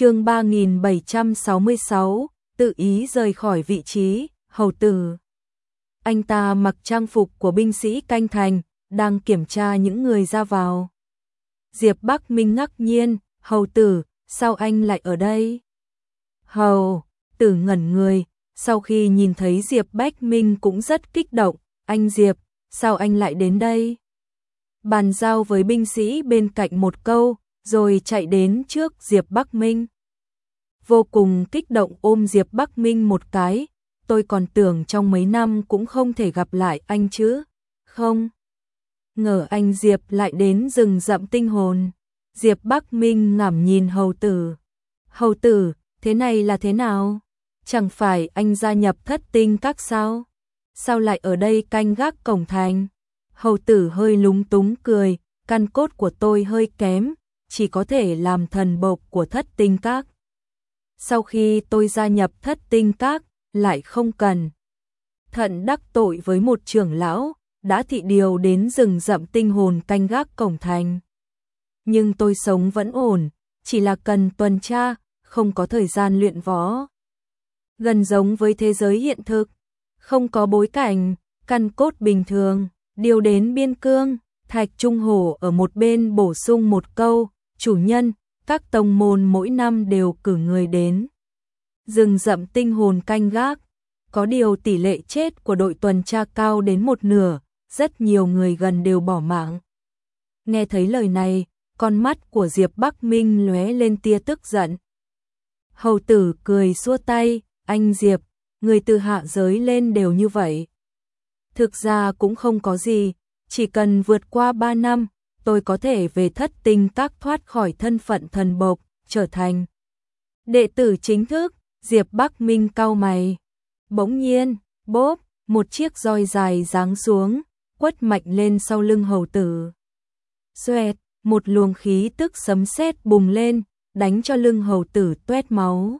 chương 3766, tự ý rời khỏi vị trí, hầu tử. Anh ta mặc trang phục của binh sĩ canh thành, đang kiểm tra những người ra vào. Diệp Bắc Minh ngắc nhiên, hầu tử, sao anh lại ở đây? Hầu, tử ngẩn người, sau khi nhìn thấy Diệp Bách Minh cũng rất kích động, anh Diệp, sao anh lại đến đây? Bàn giao với binh sĩ bên cạnh một câu, rồi chạy đến trước Diệp Bắc Minh. Vô cùng kích động ôm Diệp Bắc Minh một cái, tôi còn tưởng trong mấy năm cũng không thể gặp lại anh chứ, không? Ngờ anh Diệp lại đến rừng rậm tinh hồn. Diệp Bắc Minh ngảm nhìn hầu tử. Hầu tử, thế này là thế nào? Chẳng phải anh gia nhập thất tinh các sao? Sao lại ở đây canh gác cổng thành? Hầu tử hơi lúng túng cười, căn cốt của tôi hơi kém, chỉ có thể làm thần bộc của thất tinh các. Sau khi tôi gia nhập thất tinh các, lại không cần. Thận đắc tội với một trưởng lão, đã thị điều đến rừng rậm tinh hồn canh gác cổng thành. Nhưng tôi sống vẫn ổn, chỉ là cần tuần tra, không có thời gian luyện võ. Gần giống với thế giới hiện thực, không có bối cảnh, căn cốt bình thường, điều đến biên cương, Thạch Trung Hổ ở một bên bổ sung một câu, chủ nhân, các tông môn mỗi năm đều cử người đến. Rừng rậm tinh hồn canh gác, có điều tỷ lệ chết của đội tuần tra cao đến một nửa, rất nhiều người gần đều bỏ mạng. Nghe thấy lời này, con mắt của Diệp Bắc Minh lóe lên tia tức giận. Hầu tử cười xua tay, anh Diệp, người từ hạ giới lên đều như vậy. Thực ra cũng không có gì, chỉ cần vượt qua 3 năm, tôi có thể về thất tinh các thoát khỏi thân phận thần bộc, trở thành đệ tử chính thức, Diệp Bắc Minh cau mày. Bỗng nhiên, bốp, một chiếc roi dài giáng xuống, quất mạnh lên sau lưng hầu tử. Xoẹt, một luồng khí tức sấm sét bùng lên, đánh cho lưng hầu tử tuét máu.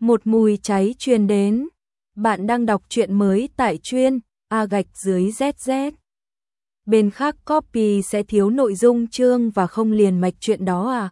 Một mùi cháy truyền đến. Bạn đang đọc truyện mới tại chuyên A gạch dưới ZZ. Bên khác copy sẽ thiếu nội dung chương và không liền mạch chuyện đó à?